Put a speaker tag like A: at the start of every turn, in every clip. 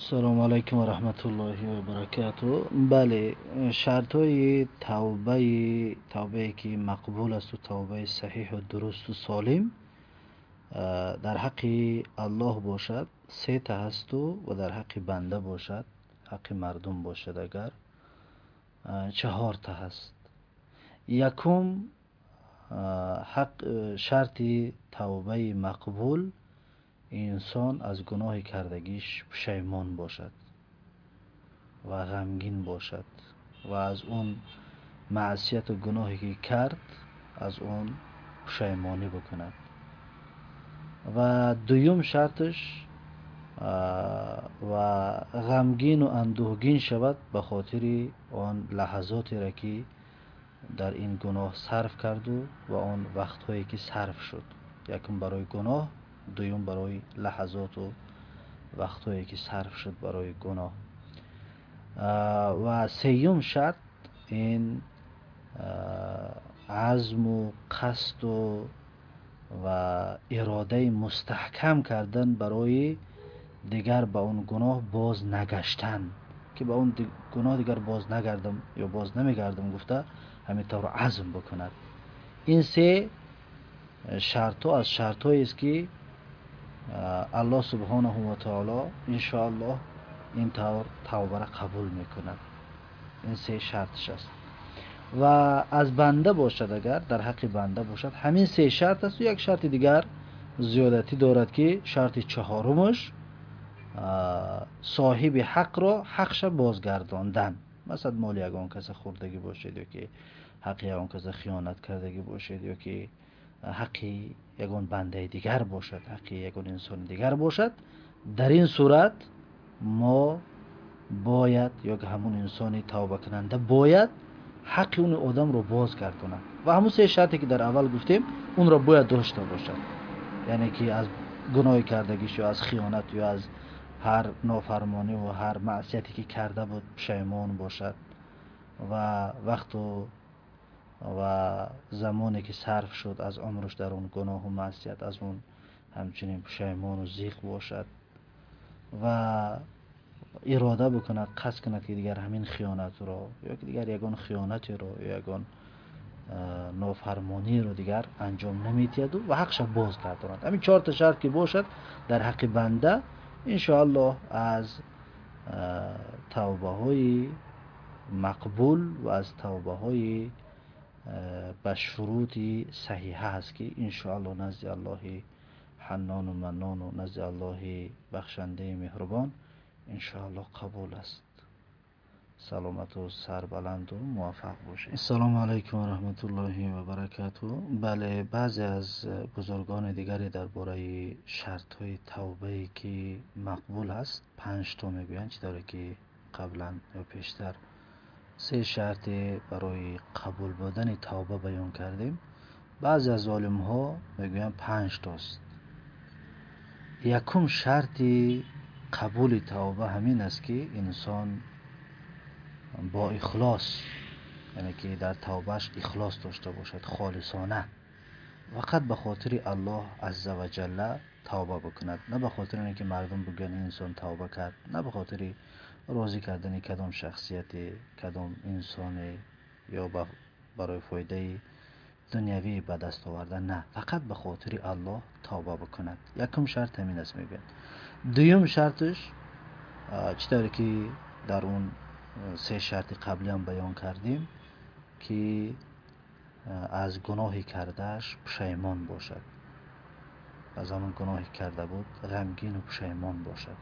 A: ассалому алайкум ва раҳматуллоҳи ва баракату. Бале шартҳои тавбаи тавбае ки мақбул асту тавбаи саҳиҳу дурусту солим дар ҳаққи аллоҳ бошад сета ҳасту ва дар ҳаққи банда бошад ҳаққи мардум бошад агар чаҳорта ҳаст. Якум шарти тавбаи мақбул инсон аз гуноҳи кардагиш пушаймон бошад ва ғамгин бошад ва аз он маъсияту гуноҳе ки кард аз он пушаймонӣ бикунад ва дуюм шарташ ва ғамгину андӯҳгин шавад ба хотири он лаҳазотере ки дар ин гуноҳ сарф карду ва он вақтҳое ки сарф шуд. Якум барои гуноҳ дуюм барои лаҳазоту вақтҳое ки сарф шуд барои гуноҳ. Ва сеюм шарт ин азму қасду ва иродаи мустаҳкам кардан барои дигар ба он гуноҳ боз нагаштан. Ки ба он гуноҳ дигар боз нагардам ё боз намегардам гуфта ҳамин тавр азм бикунад ин се шартҳо аз шартҳоест ки аллоҳ субҳонаҳу ватаоло иншоаллоҳ ин тавр тавбара қабул мекунад. Ин се шартш аст. Ва аз банда бошад агар дар ҳаққи банда бошад. Ҳамин се шарт асту як шарти дигар зиёдатӣ дорад ки шарти чаҳорумаш соҳиби ҳақро ҳақша бозгардондан. Масалан моли ягон каса хӯрдагӣ бошед ё ки ҳаққи ягон каса хиёнат кардагӣ бошед ё ки حقی یکون بنده دیگر باشد حقی یکون انسان دیگر باشد. در این صورت ما باید یا همون انسان توبه کننده باید حق اون ادم رو باز کردونه و همون سه شرطی که در اول گفتیم اون رو باید داشته باشد. یعنی که از گناه کردگیش یا از خیانت یا از هر نافرمانی و هر معصیتی که کرده بود پشیمون باشد. و وقت ва замоне ки сарф шуд аз умрш дар он гуноҳу маъсият аз он ҳамчунин пушаймону зиқ бошад ва ирода бикунад қасд кунад ки дигар ҳамин хиёнатро ё ки дигар ягон хиёнатеро ё ягон нофармониеро дигар анҷом наметиҳаду ва ҳақша боз гардонад ҳамин чорта шарт ки бошад дар ҳаққи банда иншоаллоҳ аз тавбаҳои мақбул ва аз тавбаҳои به شروط صحیحه است که انشاءالله نزد الله حنان و منان و نزد الله بخشنده مهربان انشاءالله قبول است. سلامت و سربلند و موفق باشید. السلام علیکم و رحمت الله و برکاته. بله بعضی از بزرگان دیگری درباره شرط های توبه که مقبول است پنج تا می‌گویند چی داره که قبلا یا پیشتر سه شرط برای قبول بودن توبه بیان کردیم. بعضی از ظالم ها می‌گویند پنج تاست. یکم شرط قبول توبه همین است که انسان با اخلاص یعنی که در توبهش اخلاص داشته باشد خالصانه. وقت به خاطر الله عزوجل توبه بکند. نه به خاطر اینکه مردم بگن انسان توبه کرد نه به خاطر розӣ кардани кадом шахсияте кадом инсоне ё барои фоидаи дунявӣ ба даст овардан на фақат ба хотири аллоҳ тавба бикунад якум шарт ҳамин аст мегӯяд дуюм шарташ чӣ тавре ки дар он се шарти қаблиам баён кардем ки аз гуноҳи кардааш пушаймон бошад аз ҳамон гуноҳе карда буд ғамгину пушаймон бошад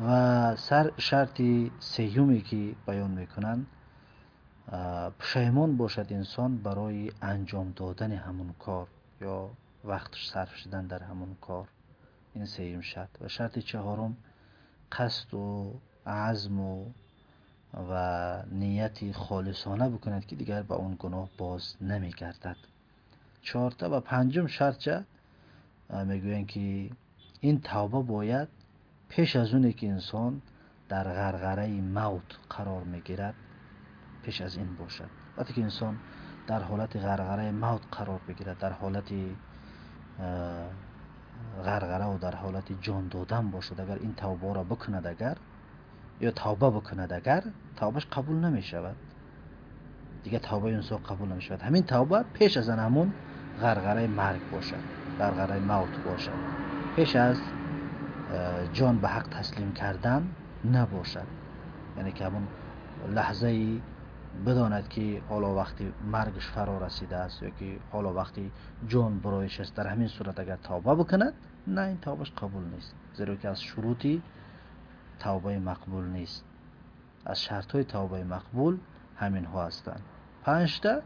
A: و سر شرط سیومی که بیان می‌کنن پشیمان باشد انسان برای انجام دادن همون کار یا وقتش صرف شدن در همون کار. این سیم شرط. و شرط چهارم قصد و عزم و و نیتی خالصانه بکند که دیگر به اون گناه باز نمیگردد. چهارتا و پنجم شرط چه؟ می‌گویند که این توبه باید пеш аз оне ки инсон дар ғарғараи мавт қарор мегирад пеш аз ин бошад. Вақте ки инсон дар ҳолати ғарғараи мавт қарор бигирад дар ҳолати ғарғараву дар ҳолати ҷон додан бошад агар ин тавбаро бикунад агар ё тавба бикунад агар тавбаш қабул намешавад. Дигар тавбаи инсон қабул намешавад. Ҳамин тавба пеш аз ан ҳамун ғарғараи марг бошад ғарғараи جان به حق تسلیم کردن نباشد. یعنی که همون لحظه ای بداند که حالا وقتی مرگش فرا رسیده است یا که حالا وقتی جان برایش است در همین صورت اگر توبه بکند نه این توبهش قبول نیست. زیرا که از شروطی توبه مقبول نیست. از شرط های توبه مقبول همین ها هستند. پنجتا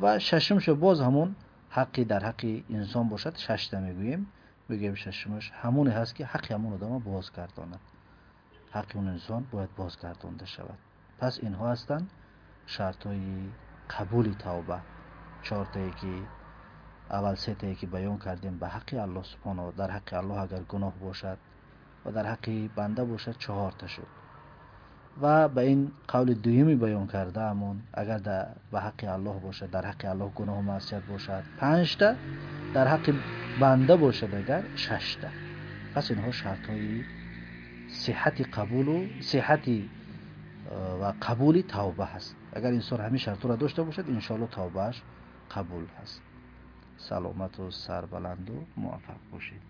A: و ششمش باز همون حقی در حقی انسان باشد ششتا می‌گوییم. Мегӯем шашмаш ҳамоне ҳаст ки ҳаққи ҳамон одама бозгардонад. ҳаққи он инсон бояд бозгардонда шавад. Пас инҳо ҳастанд шартҳои қабули тавба. Чортае ки аввал сетае ки баён кардем ба ҳаққи аллоҳ субҳано дар ҳаққи аллоҳ агар гуноҳ бошад ва дар ҳаққи банда бошад чаҳорта шуд. Ва ба ин қавли дуюми баён кардаамон агар ба ҳаққи аллоҳ бошад дар ҳаққи аллоҳ гуноҳу маъсият бошад панҷта дар ҳаққи банда бошад агар шашта. Пас инҳо шартҳои сиҳати қабулу сиҳати ва қабули тавба ҳаст. Агар инсон ҳамин шартҳоро дошта бошад иншоалло тавбааш қабул ҳаст. Саломату сарбаланду муваффақ бошед